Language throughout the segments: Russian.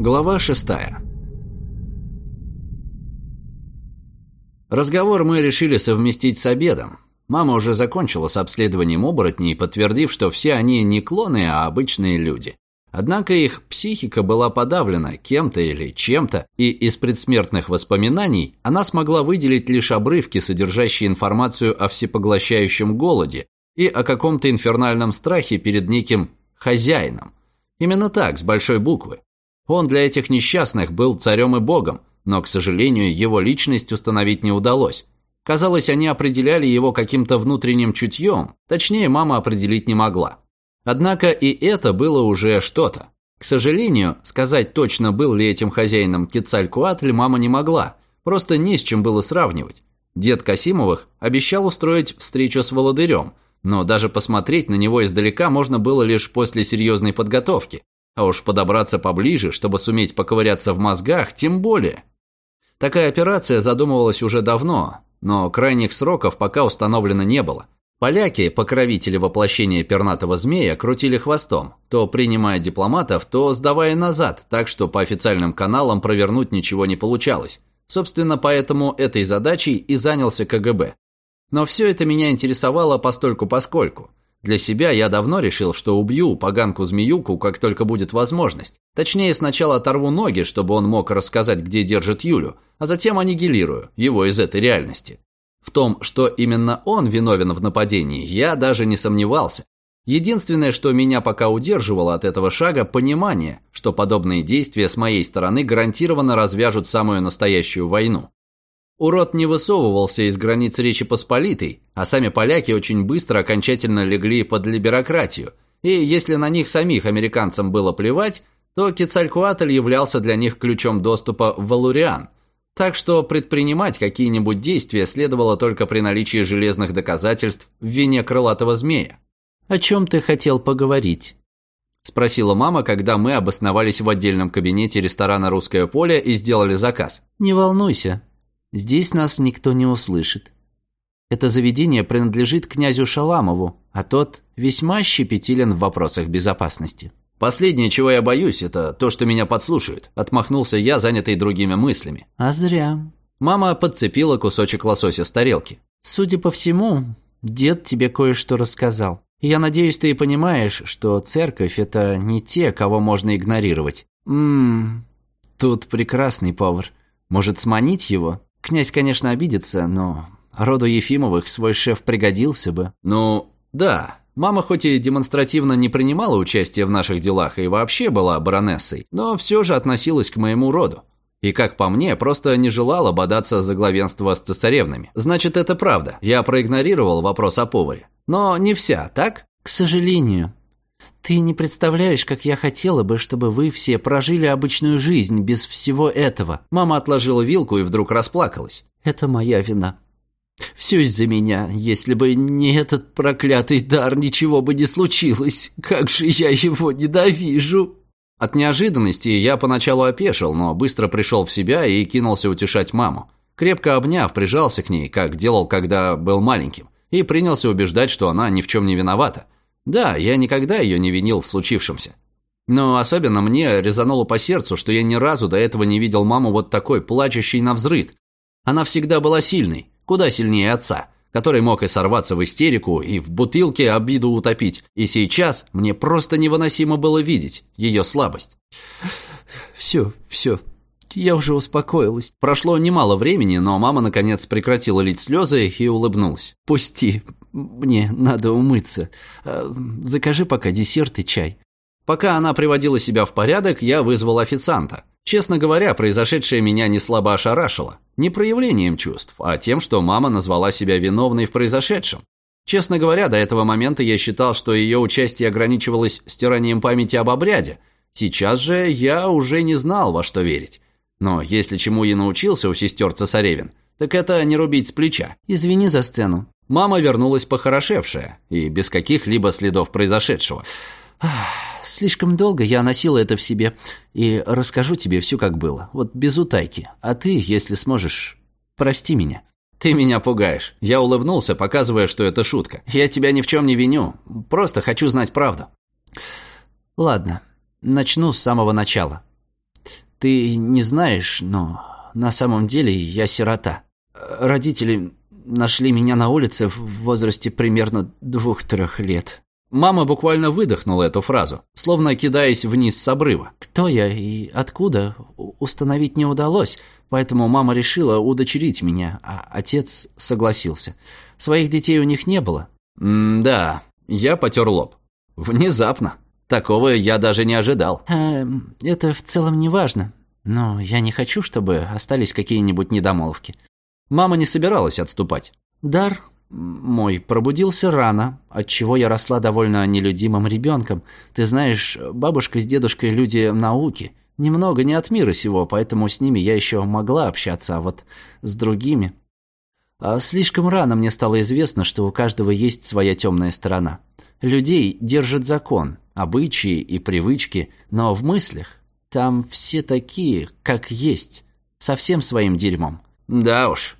Глава шестая. Разговор мы решили совместить с обедом. Мама уже закончила с обследованием оборотней, подтвердив, что все они не клоны, а обычные люди. Однако их психика была подавлена кем-то или чем-то, и из предсмертных воспоминаний она смогла выделить лишь обрывки, содержащие информацию о всепоглощающем голоде и о каком-то инфернальном страхе перед неким «хозяином». Именно так, с большой буквы. Он для этих несчастных был царем и богом, но, к сожалению, его личность установить не удалось. Казалось, они определяли его каким-то внутренним чутьем, точнее, мама определить не могла. Однако и это было уже что-то. К сожалению, сказать точно, был ли этим хозяином Кецалькуатль, мама не могла. Просто не с чем было сравнивать. Дед Касимовых обещал устроить встречу с Володырем, но даже посмотреть на него издалека можно было лишь после серьезной подготовки. А уж подобраться поближе, чтобы суметь поковыряться в мозгах, тем более. Такая операция задумывалась уже давно, но крайних сроков пока установлено не было – Поляки, покровители воплощения пернатого змея, крутили хвостом, то принимая дипломатов, то сдавая назад, так что по официальным каналам провернуть ничего не получалось. Собственно, поэтому этой задачей и занялся КГБ. Но все это меня интересовало постольку-поскольку. Для себя я давно решил, что убью поганку-змеюку, как только будет возможность. Точнее, сначала оторву ноги, чтобы он мог рассказать, где держит Юлю, а затем аннигилирую его из этой реальности. В том, что именно он виновен в нападении, я даже не сомневался. Единственное, что меня пока удерживало от этого шага – понимание, что подобные действия с моей стороны гарантированно развяжут самую настоящую войну. Урод не высовывался из границ Речи Посполитой, а сами поляки очень быстро окончательно легли под либерократию, и если на них самих американцам было плевать, то Кецалькуатль являлся для них ключом доступа в Валуриан – так что предпринимать какие-нибудь действия следовало только при наличии железных доказательств в вине крылатого змея. «О чем ты хотел поговорить?» – спросила мама, когда мы обосновались в отдельном кабинете ресторана «Русское поле» и сделали заказ. «Не волнуйся, здесь нас никто не услышит. Это заведение принадлежит князю Шаламову, а тот весьма щепетилен в вопросах безопасности». «Последнее, чего я боюсь, это то, что меня подслушают», – отмахнулся я, занятый другими мыслями. «А зря». Мама подцепила кусочек лосося с тарелки. «Судя по всему, дед тебе кое-что рассказал. Я надеюсь, ты понимаешь, что церковь – это не те, кого можно игнорировать. Ммм, тут прекрасный повар. Может, сманить его? Князь, конечно, обидится, но роду Ефимовых свой шеф пригодился бы». «Ну, да, Мама хоть и демонстративно не принимала участие в наших делах и вообще была баронессой, но все же относилась к моему роду. И, как по мне, просто не желала бодаться за главенство с цесаревнами. Значит, это правда. Я проигнорировал вопрос о поваре. Но не вся, так? К сожалению. Ты не представляешь, как я хотела бы, чтобы вы все прожили обычную жизнь без всего этого. Мама отложила вилку и вдруг расплакалась. Это моя вина. Все из-за меня. Если бы не этот проклятый дар, ничего бы не случилось. Как же я его ненавижу!» От неожиданности я поначалу опешил, но быстро пришел в себя и кинулся утешать маму. Крепко обняв, прижался к ней, как делал, когда был маленьким, и принялся убеждать, что она ни в чем не виновата. Да, я никогда ее не винил в случившемся. Но особенно мне резануло по сердцу, что я ни разу до этого не видел маму вот такой, плачущей на взрыд. Она всегда была сильной, куда сильнее отца, который мог и сорваться в истерику, и в бутылке обиду утопить. И сейчас мне просто невыносимо было видеть ее слабость. «Все, все, я уже успокоилась». Прошло немало времени, но мама наконец прекратила лить слезы и улыбнулась. «Пусти, мне надо умыться. А, закажи пока десерт и чай». Пока она приводила себя в порядок, я вызвал официанта. Честно говоря, произошедшее меня не слабо ошарашило. Не проявлением чувств, а тем, что мама назвала себя виновной в произошедшем. Честно говоря, до этого момента я считал, что ее участие ограничивалось стиранием памяти об обряде. Сейчас же я уже не знал, во что верить. Но если чему я научился у сестер Цесаревин, так это не рубить с плеча. «Извини за сцену». Мама вернулась похорошевшая и без каких-либо следов произошедшего. Слишком долго я носила это в себе, и расскажу тебе все, как было, вот без утайки. А ты, если сможешь, прости меня». «Ты меня пугаешь». Я улыбнулся, показывая, что это шутка. «Я тебя ни в чем не виню, просто хочу знать правду». «Ладно, начну с самого начала. Ты не знаешь, но на самом деле я сирота. Родители нашли меня на улице в возрасте примерно двух-трех лет. Мама буквально выдохнула эту фразу, словно кидаясь вниз с обрыва. Кто я и откуда, установить не удалось, поэтому мама решила удочерить меня, а отец согласился. Своих детей у них не было. «Да», я потер лоб. Внезапно. Такого я даже не ожидал. Э, это в целом не важно. Но я не хочу, чтобы остались какие-нибудь недомолвки. Мама не собиралась отступать. Дар мой пробудился рано, отчего я росла довольно нелюдимым ребенком. Ты знаешь, бабушка с дедушкой люди науки. Немного не от мира сего, поэтому с ними я еще могла общаться, а вот с другими... А слишком рано мне стало известно, что у каждого есть своя темная сторона. Людей держит закон, обычаи и привычки, но в мыслях там все такие, как есть, со всем своим дерьмом. Да уж.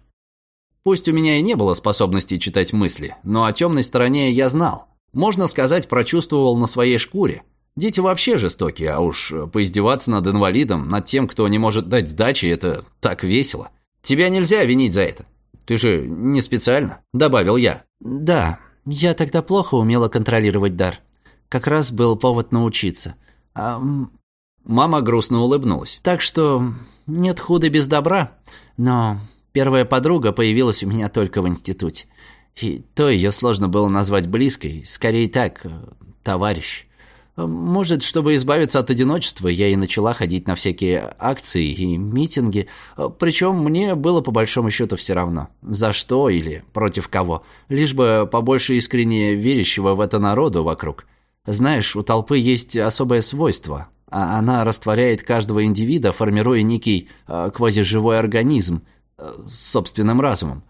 Пусть у меня и не было способности читать мысли, но о темной стороне я знал. Можно сказать, прочувствовал на своей шкуре. Дети вообще жестокие, а уж поиздеваться над инвалидом, над тем, кто не может дать сдачи, это так весело. Тебя нельзя винить за это. Ты же не специально, добавил я. Да, я тогда плохо умела контролировать дар. Как раз был повод научиться. А... Мама грустно улыбнулась. Так что нет худа без добра, но первая подруга появилась у меня только в институте. И то ее сложно было назвать близкой, скорее так, э, товарищ. Может, чтобы избавиться от одиночества, я и начала ходить на всякие акции и митинги. Причем мне было по большому счету все равно, за что или против кого, лишь бы побольше искренне верящего в это народу вокруг. Знаешь, у толпы есть особое свойство. а Она растворяет каждого индивида, формируя некий э, квазиживой организм э, с собственным разумом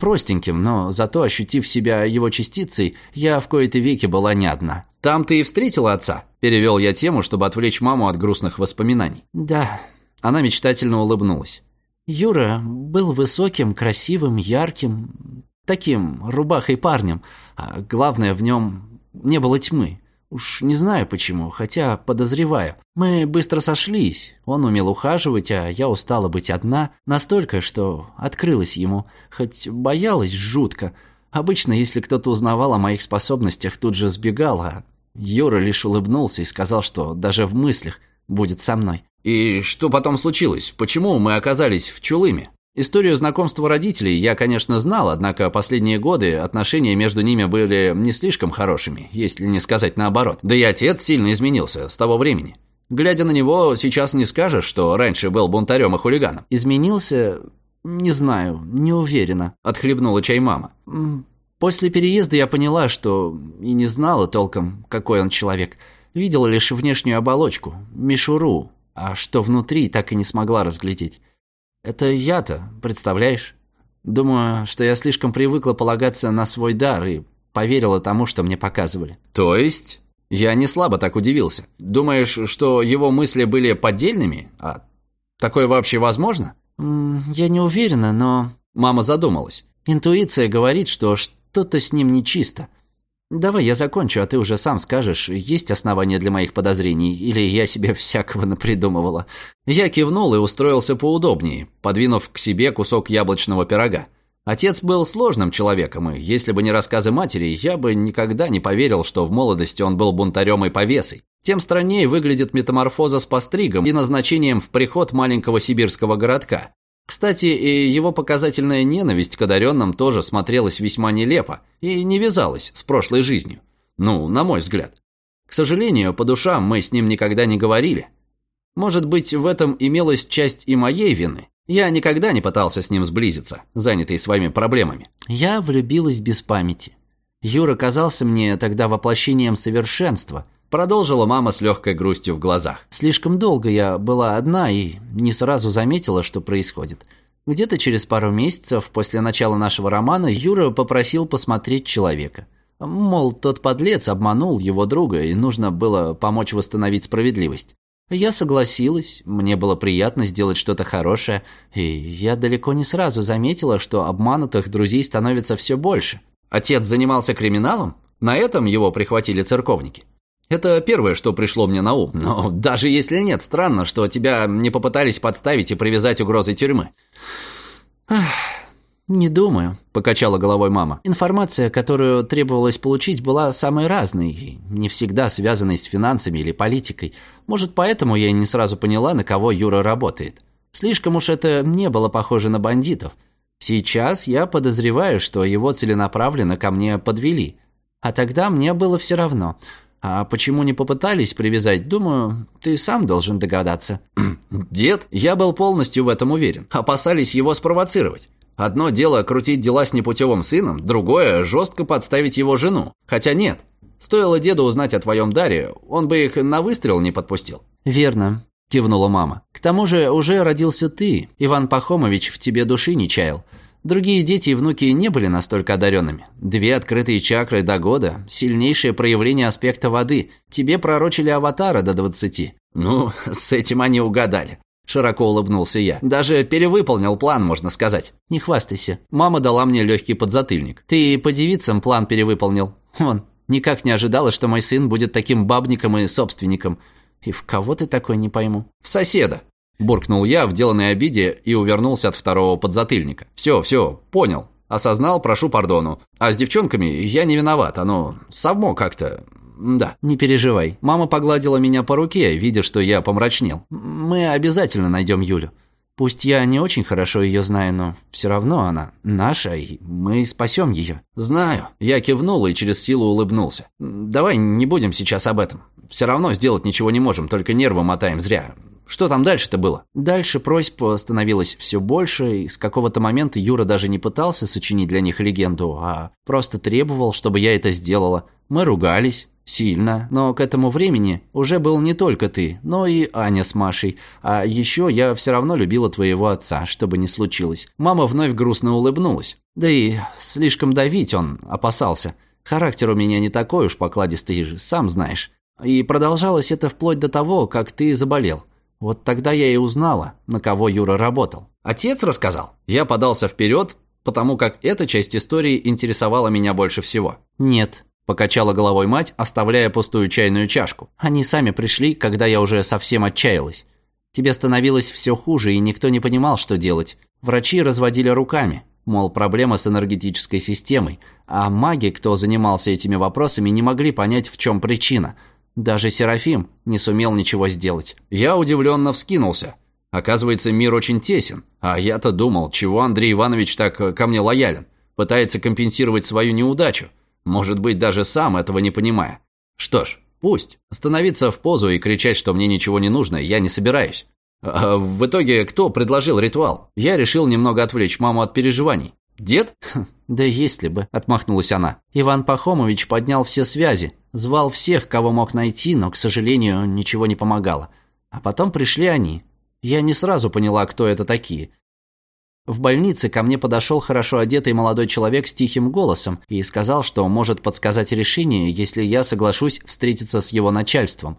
простеньким, но зато, ощутив себя его частицей, я в кои-то веки была не одна. «Там ты и встретила отца?» Перевел я тему, чтобы отвлечь маму от грустных воспоминаний. «Да». Она мечтательно улыбнулась. «Юра был высоким, красивым, ярким, таким рубахой парнем, а главное, в нем не было тьмы. Уж не знаю почему, хотя подозреваю. Мы быстро сошлись. Он умел ухаживать, а я устала быть одна. Настолько, что открылась ему. Хоть боялась жутко. Обычно, если кто-то узнавал о моих способностях, тут же сбегал, а Юра лишь улыбнулся и сказал, что даже в мыслях будет со мной. «И что потом случилось? Почему мы оказались в Чулыме?» Историю знакомства родителей я, конечно, знал, однако последние годы отношения между ними были не слишком хорошими, если не сказать наоборот. Да и отец сильно изменился с того времени. Глядя на него, сейчас не скажешь, что раньше был бунтарем и хулиганом. «Изменился? Не знаю, не уверена», – отхлебнула чай мама. «После переезда я поняла, что и не знала толком, какой он человек. Видела лишь внешнюю оболочку, мишуру, а что внутри, так и не смогла разглядеть. Это я-то, представляешь? Думаю, что я слишком привыкла полагаться на свой дар и поверила тому, что мне показывали. То есть? Я не слабо так удивился. Думаешь, что его мысли были поддельными? А такое вообще возможно? Я не уверена, но... Мама задумалась. Интуиция говорит, что что-то с ним нечисто. «Давай я закончу, а ты уже сам скажешь, есть основания для моих подозрений, или я себе всякого напридумывала». Я кивнул и устроился поудобнее, подвинув к себе кусок яблочного пирога. Отец был сложным человеком, и если бы не рассказы матери, я бы никогда не поверил, что в молодости он был бунтарем и повесой. Тем страннее выглядит метаморфоза с постригом и назначением в приход маленького сибирского городка. Кстати, его показательная ненависть к одаренным тоже смотрелась весьма нелепо и не вязалась с прошлой жизнью. Ну, на мой взгляд. К сожалению, по душам мы с ним никогда не говорили. Может быть, в этом имелась часть и моей вины. Я никогда не пытался с ним сблизиться, занятый своими проблемами. Я влюбилась без памяти. Юра казался мне тогда воплощением совершенства – Продолжила мама с легкой грустью в глазах. «Слишком долго я была одна и не сразу заметила, что происходит. Где-то через пару месяцев после начала нашего романа Юра попросил посмотреть человека. Мол, тот подлец обманул его друга, и нужно было помочь восстановить справедливость. Я согласилась, мне было приятно сделать что-то хорошее, и я далеко не сразу заметила, что обманутых друзей становится все больше. Отец занимался криминалом? На этом его прихватили церковники? Это первое, что пришло мне на ум. Но даже если нет, странно, что тебя не попытались подставить и привязать угрозой тюрьмы. «Не думаю», – покачала головой мама. «Информация, которую требовалось получить, была самой разной, и не всегда связанной с финансами или политикой. Может, поэтому я не сразу поняла, на кого Юра работает. Слишком уж это не было похоже на бандитов. Сейчас я подозреваю, что его целенаправленно ко мне подвели. А тогда мне было все равно. А почему не попытались привязать, думаю, ты сам должен догадаться». «Дед, я был полностью в этом уверен. Опасались его спровоцировать». Одно дело крутить дела с непутевым сыном, другое – жестко подставить его жену. Хотя нет, стоило деду узнать о твоем даре, он бы их на выстрел не подпустил. «Верно», – кивнула мама. «К тому же уже родился ты. Иван Пахомович в тебе души не чаял. Другие дети и внуки не были настолько одаренными. Две открытые чакры до года, сильнейшее проявление аспекта воды. Тебе пророчили аватара до двадцати». «Ну, с этим они угадали. Широко улыбнулся я. Даже перевыполнил план, можно сказать. Не хвастайся. Мама дала мне легкий подзатыльник. Ты по девицам план перевыполнил. Вон, никак не ожидала, что мой сын будет таким бабником и собственником. И в кого ты такой, не пойму. В соседа. Буркнул я в деланной обиде и увернулся от второго подзатыльника. Все, все, понял. Осознал, прошу пардону. А с девчонками я не виноват, оно само как-то... Да. Не переживай. Мама погладила меня по руке, видя, что я помрачнел. Мы обязательно найдем Юлю. Пусть я не очень хорошо ее знаю, но все равно она наша, и мы спасем ее. Знаю. Я кивнул и через силу улыбнулся. Давай не будем сейчас об этом. Все равно сделать ничего не можем, только нервы мотаем зря. Что там дальше-то было? Дальше просьб становилось все больше, и с какого-то момента Юра даже не пытался сочинить для них легенду, а просто требовал, чтобы я это сделала. Мы ругались, Сильно, но к этому времени уже был не только ты, но и Аня с Машей. А еще я все равно любила твоего отца, что бы ни случилось. Мама вновь грустно улыбнулась. Да и слишком давить он опасался. Характер у меня не такой уж покладистый, сам знаешь. И продолжалось это вплоть до того, как ты заболел. Вот тогда я и узнала, на кого Юра работал. Отец рассказал? Я подался вперед, потому как эта часть истории интересовала меня больше всего. Нет, Покачала головой мать, оставляя пустую чайную чашку. Они сами пришли, когда я уже совсем отчаялась. Тебе становилось все хуже, и никто не понимал, что делать. Врачи разводили руками, мол, проблема с энергетической системой, а маги, кто занимался этими вопросами, не могли понять, в чем причина. Даже Серафим не сумел ничего сделать. Я удивленно вскинулся. Оказывается, мир очень тесен. А я-то думал, чего Андрей Иванович так ко мне лоялен. Пытается компенсировать свою неудачу. Может быть, даже сам этого не понимая. Что ж, пусть. Становиться в позу и кричать, что мне ничего не нужно, я не собираюсь. А в итоге, кто предложил ритуал? Я решил немного отвлечь маму от переживаний. Дед? Да если бы, отмахнулась она. Иван Пахомович поднял все связи, звал всех, кого мог найти, но, к сожалению, ничего не помогало. А потом пришли они. Я не сразу поняла, кто это такие. В больнице ко мне подошел хорошо одетый молодой человек с тихим голосом и сказал, что может подсказать решение, если я соглашусь встретиться с его начальством.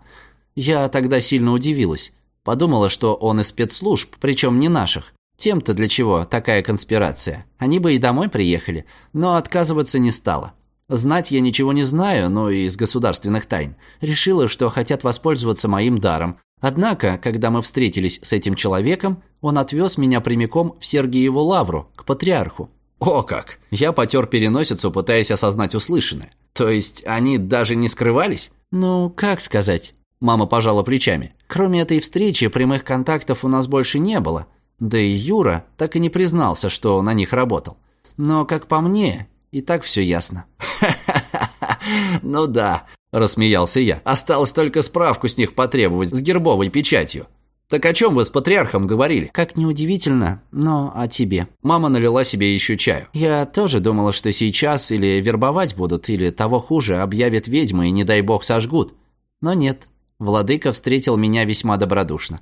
Я тогда сильно удивилась. Подумала, что он из спецслужб, причем не наших. Тем-то для чего такая конспирация? Они бы и домой приехали, но отказываться не стала. Знать я ничего не знаю, но из государственных тайн. Решила, что хотят воспользоваться моим даром, Однако, когда мы встретились с этим человеком, он отвез меня прямиком в Сергиеву лавру, к патриарху. О как! Я потер переносицу, пытаясь осознать услышанное. То есть они даже не скрывались? Ну, как сказать? Мама пожала плечами. Кроме этой встречи, прямых контактов у нас больше не было. Да и Юра так и не признался, что на них работал. Но, как по мне, и так все ясно. Ну да, Рассмеялся я. Осталось только справку с них потребовать с гербовой печатью. Так о чем вы с патриархом говорили? Как неудивительно, но о тебе. Мама налила себе еще чаю. Я тоже думала, что сейчас или вербовать будут, или того хуже, объявят ведьмы и, не дай бог, сожгут. Но нет. Владыка встретил меня весьма добродушно.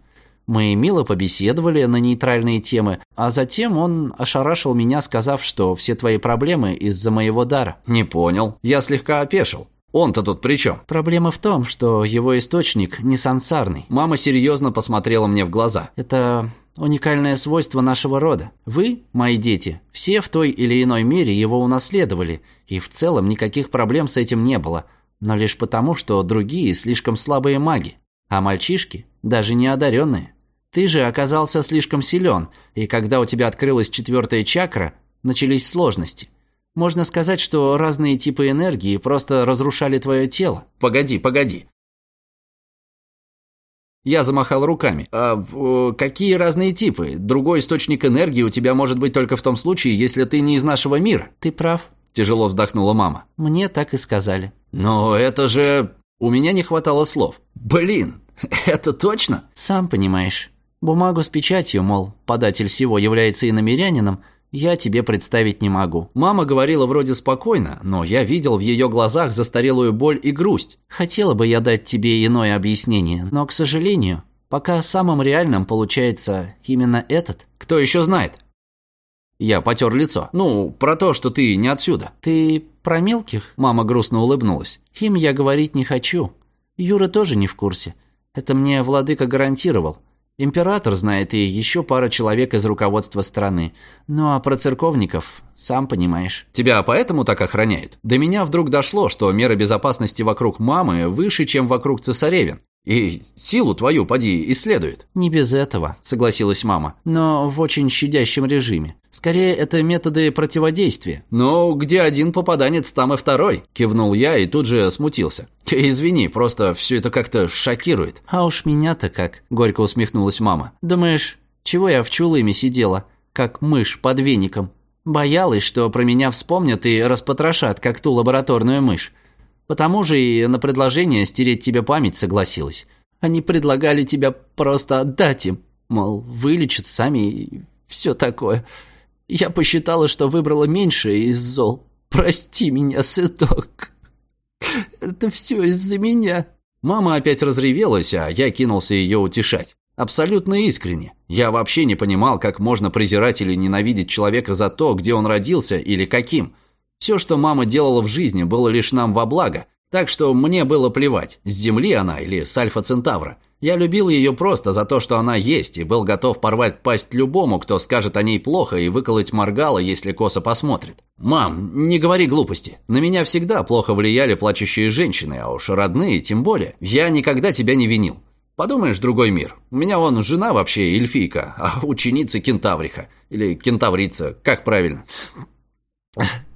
Мы мило побеседовали на нейтральные темы, а затем он ошарашил меня, сказав, что все твои проблемы из-за моего дара. Не понял. Я слегка опешил. Он-то тут при чем? Проблема в том, что его источник не сансарный. Мама серьезно посмотрела мне в глаза. Это уникальное свойство нашего рода. Вы, мои дети, все в той или иной мере его унаследовали, и в целом никаких проблем с этим не было. но лишь потому, что другие слишком слабые маги, а мальчишки даже не одаренные. Ты же оказался слишком силен, и когда у тебя открылась четвертая чакра, начались сложности. Можно сказать, что разные типы энергии просто разрушали твое тело. Погоди, погоди. Я замахал руками. «А э, какие разные типы? Другой источник энергии у тебя может быть только в том случае, если ты не из нашего мира». «Ты прав», – тяжело вздохнула мама. «Мне так и сказали». «Но это же...» У меня не хватало слов. «Блин, это точно?» «Сам понимаешь. Бумагу с печатью, мол, податель всего является иномерянином, я тебе представить не могу». Мама говорила вроде спокойно, но я видел в ее глазах застарелую боль и грусть. «Хотела бы я дать тебе иное объяснение, но, к сожалению, пока самым реальным получается именно этот». «Кто еще знает?» Я потер лицо. «Ну, про то, что ты не отсюда». «Ты про мелких?» Мама грустно улыбнулась. «Им я говорить не хочу. Юра тоже не в курсе. Это мне владыка гарантировал. Император знает и еще пара человек из руководства страны. Ну а про церковников, сам понимаешь. Тебя поэтому так охраняют? До меня вдруг дошло, что меры безопасности вокруг мамы выше, чем вокруг цесаревин. И силу твою поди исследует. Не без этого, согласилась мама, но в очень щадящем режиме. Скорее, это методы противодействия. «Ну, где один попаданец, там и второй», – кивнул я и тут же смутился. «Извини, просто все это как-то шокирует». «А уж меня-то как», – горько усмехнулась мама. «Думаешь, чего я в чулыме сидела, как мышь под веником? Боялась, что про меня вспомнят и распотрошат, как ту лабораторную мышь. Потому же и на предложение стереть тебе память согласилась. Они предлагали тебя просто отдать им, мол, вылечат сами и все такое». Я посчитала, что выбрала меньшее из зол. Прости меня, сыток. Это все из-за меня. Мама опять разревелась, а я кинулся ее утешать. Абсолютно искренне. Я вообще не понимал, как можно презирать или ненавидеть человека за то, где он родился или каким. Все, что мама делала в жизни, было лишь нам во благо. Так что мне было плевать, с Земли она или с Альфа-Центавра. Я любил ее просто за то, что она есть, и был готов порвать пасть любому, кто скажет о ней плохо, и выколоть моргало, если косо посмотрит. «Мам, не говори глупости. На меня всегда плохо влияли плачущие женщины, а уж родные тем более. Я никогда тебя не винил. Подумаешь, другой мир. У меня вон жена вообще эльфийка, а ученица кентавриха. Или кентаврица, как правильно?»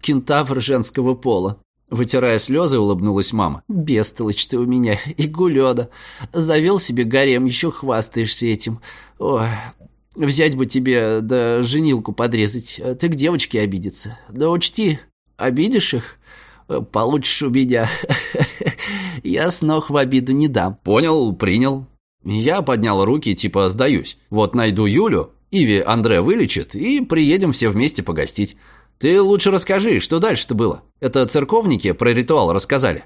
«Кентавр женского пола», Вытирая слезы, улыбнулась мама. «Бестолочь ты у меня, и гулёда. Завел себе гарем, еще хвастаешься этим. Ой, взять бы тебе, да женилку подрезать. Ты к девочке обидеться. Да учти, обидишь их, получишь у меня. Я с ног в обиду не дам». «Понял, принял». Я поднял руки, типа сдаюсь. Вот найду Юлю, Иви Андре вылечит, и приедем все вместе погостить. Ты лучше расскажи, что дальше-то было? Это церковники про ритуал рассказали?»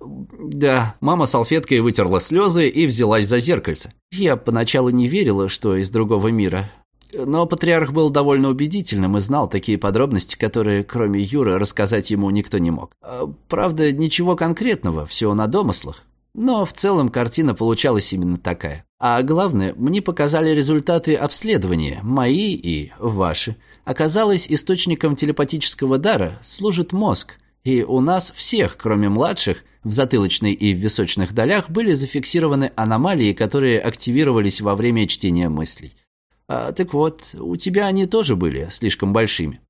«Да». Мама салфеткой вытерла слезы и взялась за зеркальце. «Я поначалу не верила, что из другого мира. Но патриарх был довольно убедительным и знал такие подробности, которые, кроме Юры, рассказать ему никто не мог. А, правда, ничего конкретного, все на домыслах. Но в целом картина получалась именно такая. А главное, мне показали результаты обследования, мои и ваши. Оказалось, источником телепатического дара служит мозг. И у нас всех, кроме младших, в затылочной и в височных долях были зафиксированы аномалии, которые активировались во время чтения мыслей. А, так вот, у тебя они тоже были слишком большими.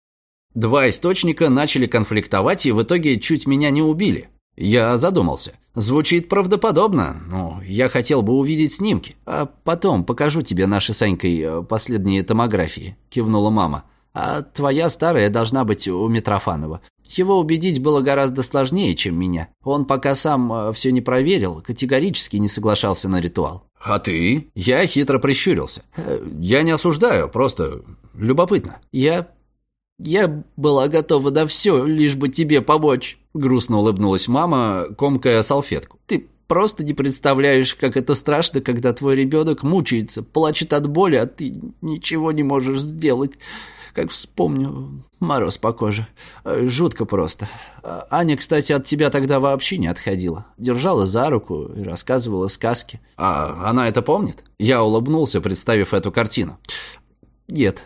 Два источника начали конфликтовать и в итоге чуть меня не убили. Я задумался. Звучит правдоподобно, но я хотел бы увидеть снимки. А потом покажу тебе наши с Анькой э, последние томографии, кивнула мама. А твоя старая должна быть у Митрофанова. Его убедить было гораздо сложнее, чем меня. Он пока сам э, все не проверил, категорически не соглашался на ритуал. «А ты?» Я хитро прищурился. Э, «Я не осуждаю, просто любопытно». «Я «Я была готова на все, лишь бы тебе помочь», — грустно улыбнулась мама, комкая салфетку. «Ты просто не представляешь, как это страшно, когда твой ребенок мучается, плачет от боли, а ты ничего не можешь сделать. Как вспомню, мороз по коже. Жутко просто. Аня, кстати, от тебя тогда вообще не отходила. Держала за руку и рассказывала сказки. А она это помнит? Я улыбнулся, представив эту картину. Нет,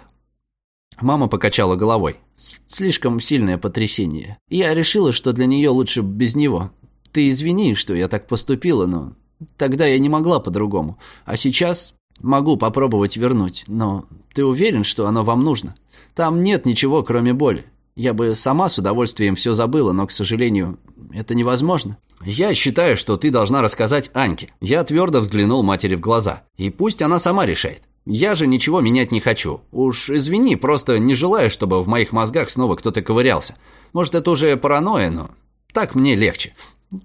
Мама покачала головой. Слишком сильное потрясение. Я решила, что для нее лучше без него. ты извини, что я так поступила, но тогда я не могла по-другому. А сейчас могу попробовать вернуть, но ты уверен, что оно вам нужно? Там нет ничего, кроме боли. Я бы сама с удовольствием все забыла, но, к сожалению, это невозможно. Я считаю, что ты должна рассказать Аньке. Я твердо взглянул матери в глаза. И пусть она сама решает. Я же ничего менять не хочу. Уж извини, просто не желаю, чтобы в моих мозгах снова кто-то ковырялся. Может, это уже паранойя, но так мне легче.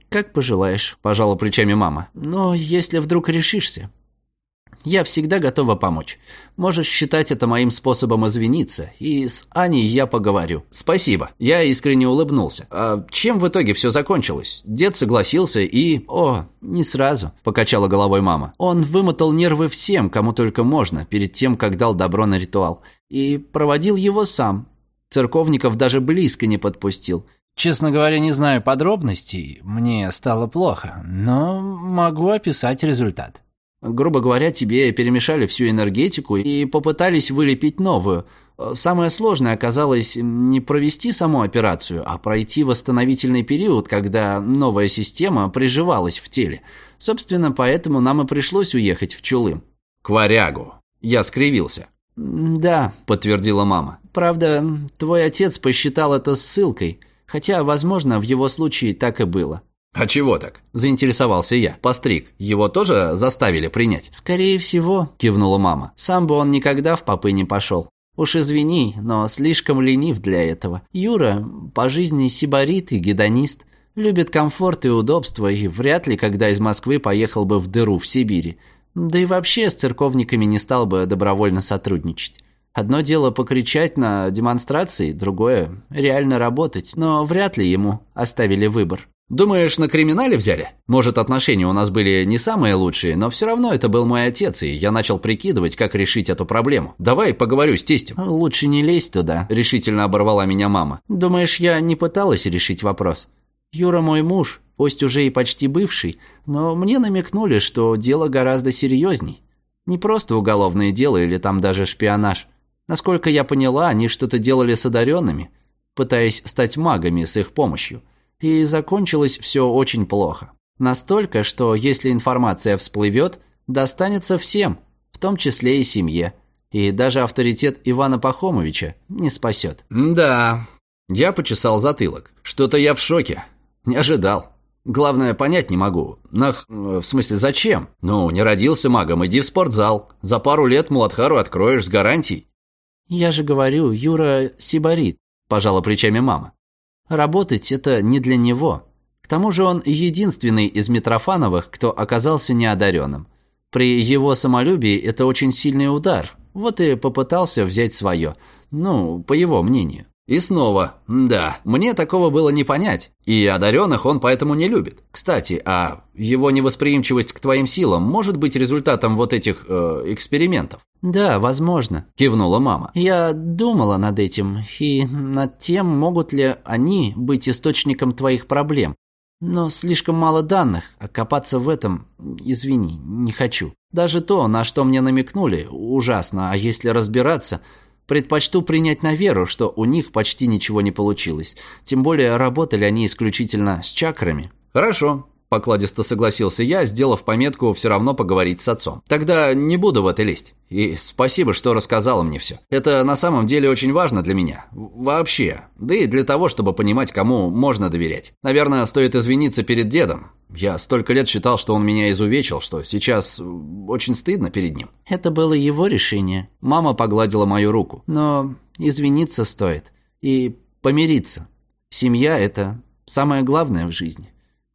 «Как пожелаешь», – пожала плечами мама. «Но если вдруг решишься, я всегда готова помочь. Можешь считать это моим способом извиниться, и с Аней я поговорю». «Спасибо». Я искренне улыбнулся. «А чем в итоге все закончилось? Дед согласился и...» «О, не сразу», – покачала головой мама. «Он вымотал нервы всем, кому только можно, перед тем, как дал добро на ритуал. И проводил его сам. Церковников даже близко не подпустил. Честно говоря, не знаю подробностей, мне стало плохо, но могу описать результат. Грубо говоря, тебе перемешали всю энергетику и попытались вылепить новую. Самое сложное оказалось не провести саму операцию, а пройти восстановительный период, когда новая система приживалась в теле. Собственно, поэтому нам и пришлось уехать в Чулым. «К варягу». Я скривился. «Да», — подтвердила мама. «Правда, твой отец посчитал это ссылкой, хотя, возможно, в его случае так и было». «А чего так?» – заинтересовался я. «Постриг. Его тоже заставили принять?» «Скорее всего», – кивнула мама. «Сам бы он никогда в попы не пошел. Уж извини, но слишком ленив для этого. Юра по жизни сибарит и гедонист. Любит комфорт и удобство, и вряд ли когда из Москвы поехал бы в дыру в Сибири. Да и вообще с церковниками не стал бы добровольно сотрудничать. Одно дело покричать на демонстрации, другое – реально работать, но вряд ли ему оставили выбор. Думаешь, на криминале взяли? Может, отношения у нас были не самые лучшие, но все равно это был мой отец, и я начал прикидывать, как решить эту проблему. Давай поговорю с тестем. Лучше не лезь туда, решительно оборвала меня мама. Думаешь, я не пыталась решить вопрос? Юра мой муж, пусть уже и почти бывший, но мне намекнули, что дело гораздо серьезней. Не просто уголовное дело или там даже шпионаж. Насколько я поняла, они что-то делали с одаренными, пытаясь стать магами с их помощью. И закончилось все очень плохо. Настолько, что если информация всплывет, достанется всем, в том числе и семье. И даже авторитет Ивана Пахомовича не спасет. Да, я почесал затылок. Что-то я в шоке. Не ожидал. Главное, понять не могу. Нах... В смысле, зачем? Ну, не родился магом, иди в спортзал. За пару лет Муладхару откроешь с гарантией. Я же говорю, Юра сибарит, пожала плечами мама. Работать это не для него. К тому же он единственный из Митрофановых, кто оказался неодаренным. При его самолюбии это очень сильный удар. Вот и попытался взять свое. Ну, по его мнению. И снова, да, мне такого было не понять, и одаренных он поэтому не любит. Кстати, а его невосприимчивость к твоим силам может быть результатом вот этих э, экспериментов? Да, возможно, кивнула мама. Я думала над этим и над тем, могут ли они быть источником твоих проблем. Но слишком мало данных, а копаться в этом, извини, не хочу. Даже то, на что мне намекнули, ужасно, а если разбираться – Предпочту принять на веру, что у них почти ничего не получилось. Тем более работали они исключительно с чакрами. Хорошо, Покладисто согласился я, сделав пометку все равно поговорить с отцом. Тогда не буду в это лезть. И спасибо, что рассказала мне все. Это на самом деле очень важно для меня. Вообще. Да и для того, чтобы понимать, кому можно доверять. Наверное, стоит извиниться перед дедом. Я столько лет считал, что он меня изувечил, что сейчас очень стыдно перед ним. Это было его решение. Мама погладила мою руку. Но извиниться стоит. И помириться. Семья – это самое главное в жизни.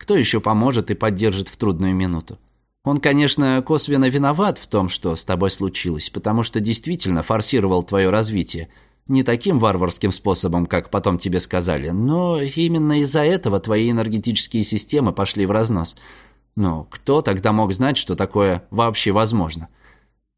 Кто еще поможет и поддержит в трудную минуту? Он, конечно, косвенно виноват в том, что с тобой случилось, потому что действительно форсировал твое развитие. Не таким варварским способом, как потом тебе сказали, но именно из-за этого твои энергетические системы пошли в разнос. Но кто тогда мог знать, что такое вообще возможно?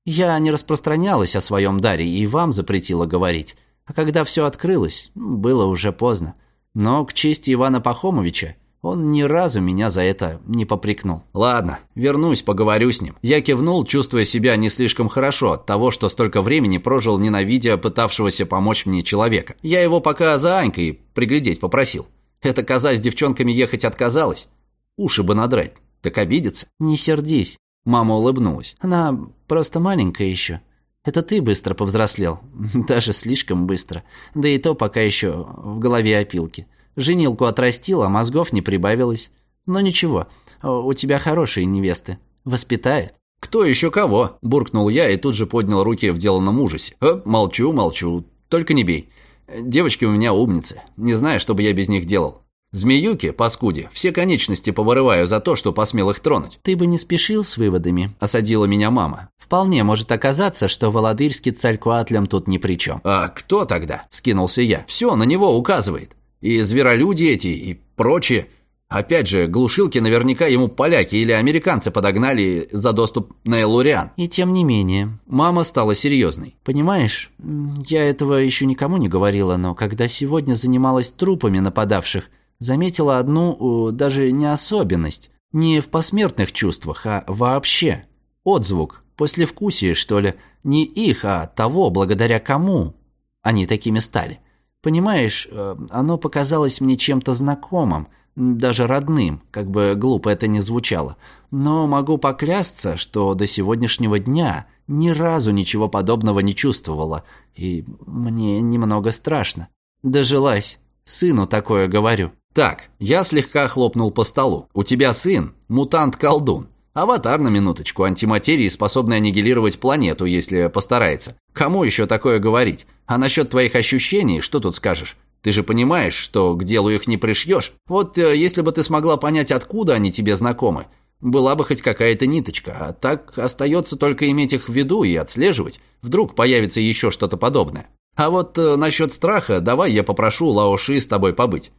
Я не распространялась о своем даре и вам запретила говорить. А когда все открылось, было уже поздно. Но к чести Ивана Пахомовича он ни разу меня за это не попрекнул. Ладно, вернусь, поговорю с ним. Я кивнул, чувствуя себя не слишком хорошо от того, что столько времени прожил, ненавидя пытавшегося помочь мне человека. Я его пока за Анькой приглядеть попросил. Эта коза с девчонками ехать отказалась. уши бы надрать. Так обидится. Не сердись. Мама улыбнулась. Она просто маленькая еще. Это ты быстро повзрослел. Даже слишком быстро. Да и то пока еще в голове опилки. Женилку отрастил, а мозгов не прибавилось. Но ничего, у тебя хорошие невесты. Воспитает. «Кто еще кого?» – буркнул я и тут же поднял руки в деланном ужасе. «Э, «Молчу, молчу. Только не бей. Девочки у меня умницы. Не знаю, что бы я без них делал. Змеюки, паскуди, все конечности повырываю за то, что посмел их тронуть. Ты бы не спешил с выводами, осадила меня мама. Вполне может оказаться, что Володырский царькуатлям тут ни при чем. А кто тогда? Вскинулся я. Все на него указывает. И зверолюди эти, и прочие. Опять же, глушилки наверняка ему поляки или американцы подогнали за доступ на Элуриан. И тем не менее. Мама стала серьезной. Понимаешь, я этого еще никому не говорила, но когда сегодня занималась трупами нападавших, заметила одну даже не особенность. Не в посмертных чувствах, а вообще. Отзвук, послевкусие, что ли. Не их, а того, благодаря кому они такими стали. Понимаешь, э, оно показалось мне чем-то знакомым, даже родным, как бы глупо это ни звучало. Но могу поклясться, что до сегодняшнего дня ни разу ничего подобного не чувствовала, и мне немного страшно. Дожилась, сыну такое говорю. «Так, я слегка хлопнул по столу. У тебя сын – мутант-колдун. Аватар на минуточку, антиматерии, способный аннигилировать планету, если постарается. Кому еще такое говорить? А насчет твоих ощущений, что тут скажешь? Ты же понимаешь, что к делу их не пришьешь. Вот э, если бы ты смогла понять, откуда они тебе знакомы, была бы хоть какая-то ниточка. А так остается только иметь их в виду и отслеживать. Вдруг появится еще что-то подобное. А вот э, насчет страха, давай я попрошу Лаоши с тобой побыть.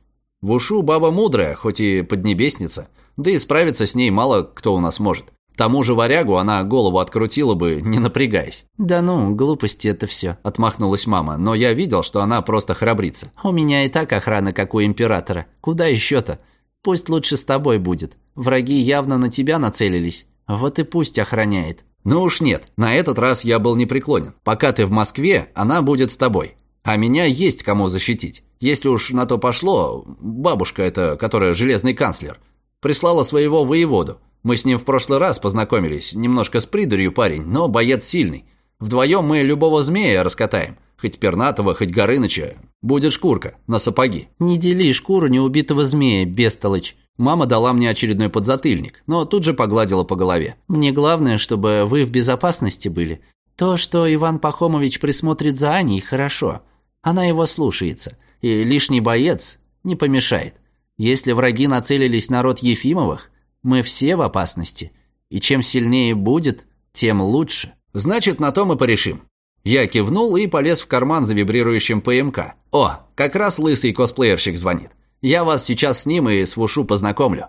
В ушу баба мудрая, хоть и поднебесница, да и справиться с ней мало кто у нас может. Тому же варягу она голову открутила бы, не напрягаясь. «Да ну, глупости это все», – отмахнулась мама, но я видел, что она просто храбрится. «У меня и так охрана, как у императора. Куда еще-то? Пусть лучше с тобой будет. Враги явно на тебя нацелились. Вот и пусть охраняет». «Ну уж нет, на этот раз я был непреклонен. Пока ты в Москве, она будет с тобой. А меня есть кому защитить. Если уж на то пошло, бабушка эта, которая железный канцлер, прислала своего воеводу. Мы с ним в прошлый раз познакомились, немножко с придурью парень, но боец сильный. Вдвоем мы любого змея раскатаем, хоть пернатого, хоть горыныча. Будет шкурка на сапоги. Не дели шкуру неубитого змея, бестолочь. Мама дала мне очередной подзатыльник, но тут же погладила по голове. Мне главное, чтобы вы в безопасности были. То, что Иван Пахомович присмотрит за Аней, хорошо. Она его слушается и лишний боец не помешает. Если враги нацелились на род Ефимовых, мы все в опасности, и чем сильнее будет, тем лучше. Значит, на то мы порешим. Я кивнул и полез в карман за вибрирующим ПМК. О, как раз лысый косплеерщик звонит. Я вас сейчас с ним и с Вушу познакомлю.